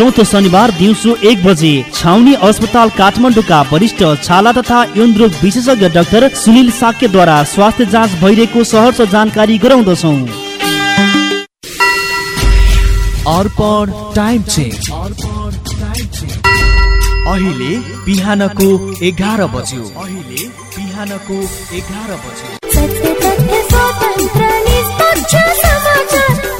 चौथो शनिबार दिउँसो एक बजे छाउनी अस्पताल काठमाडौँका वरिष्ठ छाला तथा यौनरोग विशेषज्ञ डाक्टर सुनिल साक्यद्वारा स्वास्थ्य जाँच भइरहेको सहर जानकारी गराउँदछौ। अर्पण टाइम चेक अहिले बिहानको एघार बज्यो। अहिले बिहानको एघार बज्यो।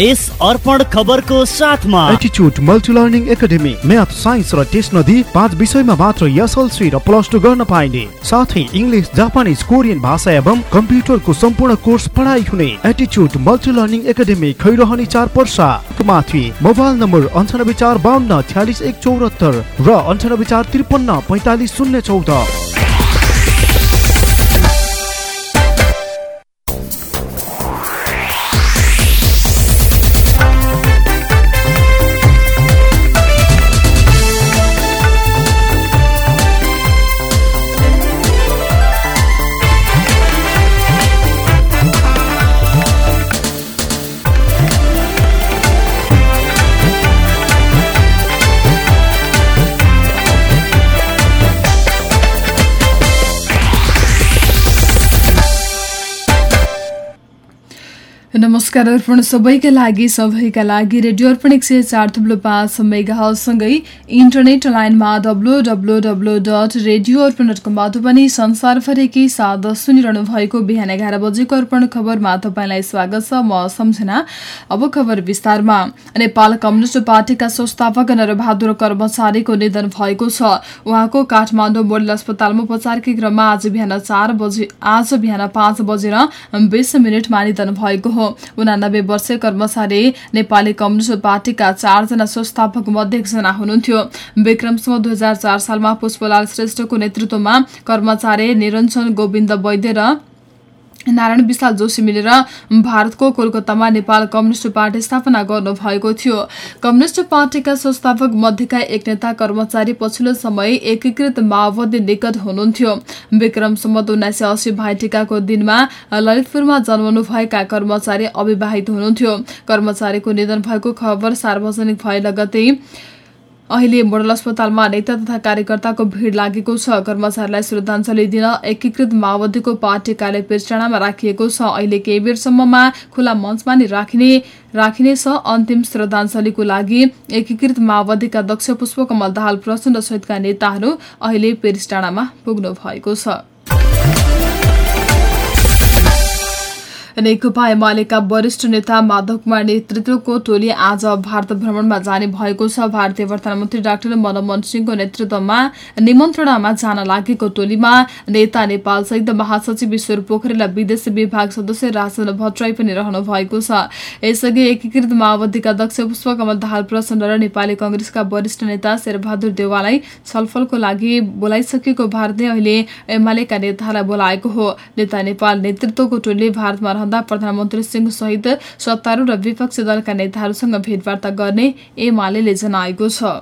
यस अर्पण खबरको साथमा। एटिच्युड multi learning academy math science र टेस्ट नदी पाँच विषयमा मात्र एसएलसी र प्लस टू गर्न पाइने। साथै इङ्ग्लिस जापानिज कोरियन भाषा एवं कम्प्युटरको सम्पूर्ण कोर्स पढाइ हुने। एटिच्युड मल्टी लर्निङ एकाडेमी खैरहने चार पर्सा। माथि मोबाइल नम्बर अन्ठानब्बे चार बाहन्न छ्यालिस एक चौरात्तर र अन्ठानब्बे चार त्रिपन्न पैँतालिस शून्य चौध। नमस्कार अर्पण सबैका लागि सबैका लागि रेडियो अर्पण एक सय चार थुप्लो पाँच मेगासँगै इन्टरनेट लाइनमा W W W dot radio Arpan dot कमबाट पनि संसारभरिकै साथ सुनिरहनु भएको बिहान एघार बजेको अर्पण खबरमा तपाईँलाई स्वागत छ। म सम्झना अब खबर विस्तारमा। नेपाल कम्युनिस्ट पार्टीका संस्थापक नरबहादुर कर्मचारीको निधन भएको छ। उहाँको काठमाडौँ मोडल अस्पतालमा उपचारकै क्रममा आज बिहान चार बजे आज बिहान पाँच बजेर बिस मिनटमा निधन भएको हो। उनानब्बे वर्षीय कर्मचारी नेपाली कम्युनिस्ट पार्टीका चारजना संस्थापक मध्ये एकजना हुनुहुन्थ्यो। विक्रमसम्म दुई हजार चार सालमा पुष्पलाल श्रेष्ठको नेतृत्वमा कर्मचारी निरञ्जन गोविन्द वैद्य र नारायण विशाल जोशी मिलेर भारतको कोलकातामा नेपाल कम्युनिस्ट पार्टी स्थापना गर्नुभएको थियो। कम्युनिस्ट पार्टीका संस्थापक मध्येका एक नेता कर्मचारी पछिल्लो समय एकीकृत माओवादी निकट हुनुहुन्थ्यो। विक्रम सम्मत उन्नाइस सय अस्सी भाइटिकाको दिनमा ललितपुरमा जन्मनुभएका कर्मचारी अविवाहित हुनुहुन्थ्यो। कर्मचारीको निधन भएको खबर सार्वजनिक भए लगतै अहिले मोडल अस्पतालमा नेता तथा कार्यकर्ताको भिड लागेको छ। कर्मचारीलाई श्रद्धाञ्जली दिन एकीकृत माओवादीको पार्टी कार्य पिर्चाणामा राखिएको छ। अहिले केही बेरसम्ममा खुला मञ्चमा नै राखिने राखिनेछ अन्तिम श्रद्धाञ्जलीको लागि एकीकृत माओवादीका दक्ष पुष्पकमल दाहाल प्रचण्ड सहितका नेताहरू अहिले पेरिसटाणामा पुग्नु भएको छ। नेकपा एमालेका वरिष्ठ नेता माधव कुमार नेतृत्वको टोली आज भारत भ्रमणमा जाने भएको छ। भारतीय प्रधानमन्त्री डाक्टर मनमोहन सिंहको नेतृत्वमा निमन्त्रणामा जान लागेको टोलीमा नेता नेपाल सहित महासचिव ईश्वर पोखरेल विदेश विभाग सदस्य राजन भट्टराई पनि रहनु भएको छ। यसअघि एकीकृत माओवादीका अध्यक्ष पुष्पकमल दाहाल प्रचण्ड र नेपाली कंग्रेसका वरिष्ठ नेता शेरबहादुर देवाललाई छलफलको लागि बोलाइसकेको भारतले अहिले एमालेका नेतालाई बोलाएको हो। नेता नेपाल नेतृत्वको टोलीले भारतमा रहँदा प्रधानमन्त्री सिंह सहित सत्तारूढ़ र विपक्षी दलका नेताहरूसँग भेटवार्ता गर्ने एमाले जनाएको छ।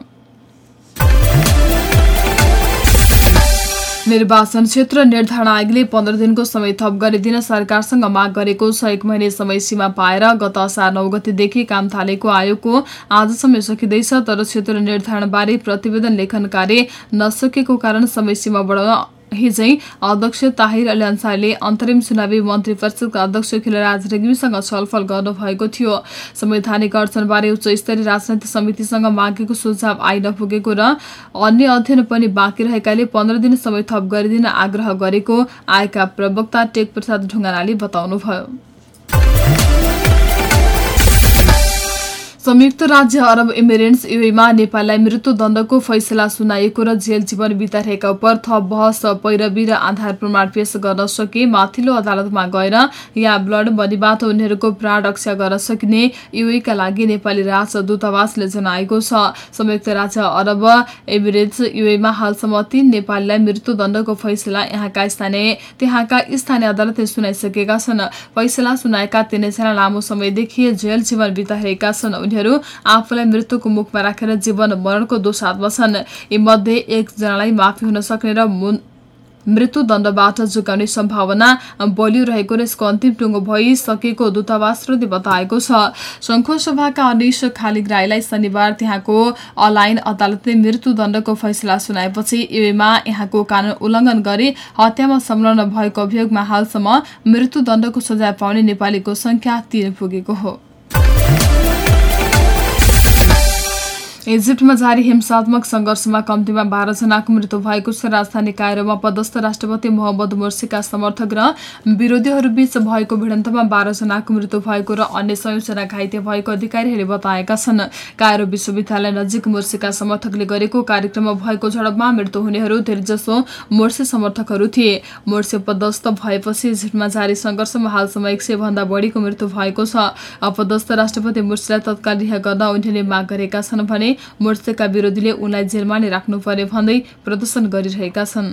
निर्वाचन क्षेत्र निर्धारण आयोगले पन्ध्र दिनको समय थप गरिदिन सरकारसँग माग गरेको छ। एक महिने समय सीमा पाएर गत असार नौ गतेदेखि काम थालेको आयोगको आजसम्म सकिँदैछ तर क्षेत्र निर्धारणबारे प्रतिवेदन लेखन कार्य नसकेको कारण समय सीमा बढाउन हिजै अध्यक्ष ताहिर अली अन्सारीले अन्तरिम चुनावी मन्त्री परिषदका अध्यक्ष खिलराज रेग्मीसँग छलफल गर्नुभएको थियो। संवैधानिक अडचनबारे उच्च स्तरीय राजनैतिक समितिसँग मागेको सुझाव आइ नपुगेको र अन्य अध्ययन पनि बाँकी रहेकाले पन्ध्र दिन समय थप गरिदिन आग्रह गरेको आएका प्रवक्ता टेक प्रसाद ढुङ्गानाले बताउनुभयो। संयुक्त राज्य अरब इमिरेट्स युएमा नेपाललाई मृत्युदण्डको फैसला सुनाइएको र जेल जीवन बिताइरहेका उप थप बहस पैरवी र आधार प्रमाण पेश गर्न सके माथिल्लो अदालतमा गएर यहाँ ब्लड मनीबाट उनीहरूको प्राण रक्षा गर्न सकिने युएका लागि नेपाली राजदूतावासले जनाएको छ। संयुक्त राज्य अरब इमिरेट्स युएमा हालसम्म तीन नेपालीलाई मृत्युदण्डको फैसला यहाँका स्थानीय त्यहाँका स्थानीय अदालतले सुनाइसकेका छन्। फैसला सुनाएका तीनैजना लामो समयदेखि जेल जीवन बिताइरहेका छन्। उनीहरू आफूलाई मृत्युको मुखमा राखेर जीवन मरणको दोषात्मा छन् यी मध्ये एकजनालाई माफी हुन सक्ने र मृत्युदण्डबाट जोगाउने सम्भावना बलियो रहेको र यसको अन्तिम टुङ्गो भइसकेको दूतावासले बताएको छ। संघको सभाका अध्यक्ष खालिग राईलाई शनिबार त्यहाँको अलाइन अदालतले मृत्युदण्डको फैसला सुनाएपछि युएमा यहाँको कानून उल्लङ्घन गरी हत्यामा संलग्न भएको अभियोगमा हालसम्म मृत्युदण्डको सजाय पाउने नेपालीको संख्या तीन पुगेको हो। इजिप्टमा जारी हिंसात्मक संघर्षमा कम्तीमा बाह्रजनाको मृत्यु भएको छ। राजधानी कायरोमा पदस्थ राष्ट्रपति मोहम्मद मुर्सीका समर्थक र विरोधीहरूबीच भएको भिडन्तमा बाह्रजनाको मृत्यु भएको र अन्य संयोजना घाइते भएको अधिकारीहरूले बताएका छन्। कायरो विश्वविद्यालय नजिक मुर्सीका समर्थकले गरेको कार्यक्रममा भएको झडपमा मृत्यु हुनेहरू धेरैजसो मोर्सी समर्थकहरू थिए। मोर्सी पदस्थ भएपछि इजिप्टमा जारी संघर्षमा हालसम्म एक सय भन्दा बढीको मृत्यु भएको छ। अपदस्थ राष्ट्रपति मुर्सीलाई तत्काल रिहा गर्न उनीहरूले माग गरेका छन् भने मोर्चाका विरोधीले उनलाई जेलमा नै राख्नुपर्ने भन्दै प्रदर्शन गरिरहेका छन्।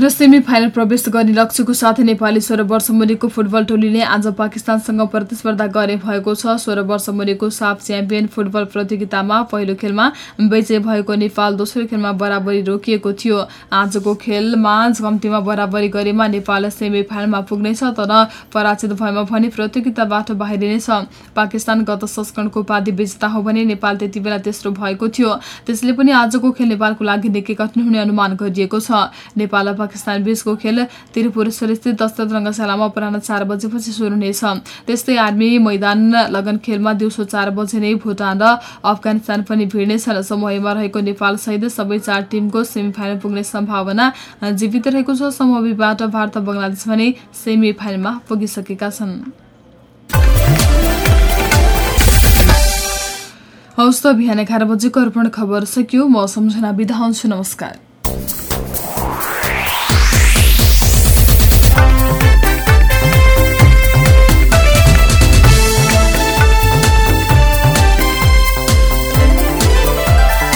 र सेमी फाइनल प्रवेश गर्ने लक्ष्यको साथै नेपाली सोह्र वर्ष मुनिको फुटबल टोलीले आज पाकिस्तानसँग प्रतिस्पर्धा गर्ने भएको छ। सोह्र वर्ष मुनिको साफ च्याम्पियन फुटबल प्रतियोगितामा पहिलो खेलमा विजय भएको नेपाल दोस्रो खेलमा बराबरी रोकिएको थियो। आजको खेलमा कम्तीमा बराबरी गरेमा नेपाल सेमी फाइनलमा पुग्नेछ तर पराजित भएमा भने प्रतियोगिताबाट बाहिरिनेछ पाकिस्तान गत संस्करणको उपाधि विजेता हो भने नेपाल त्यति बेला तेस्रो भएको थियो। त्यसले पनि आजको खेल नेपालको लागि निकै कठिन हुने अनुमान गरिएको छ। नेपाल पाकिस्तान बीचको खेल त्रिपुरेश्वर स्थित दशरथ रङ्गशालामा अपराह चार बजेपछि सुरु हुनेछ। त्यस्तै आर्मी मैदान लगन खेलमा दिउँसो चार बजे नै भुटान र अफगानिस्तान पनि भिड्नेछन्। समूहमा रहेको नेपाल सहित सबै चार टिमको सेमी फाइनल पुग्ने सम्भावना जीवित रहेको छ। समूह बीबाट भारत बङ्गलादेश भने सेमी फाइनलमा पुगिसकेका छन्। हौस् त बिहान एघार बजेको अर्पण खबर सकियो। म सम्झना बिदा हुन्छु। नमस्कार।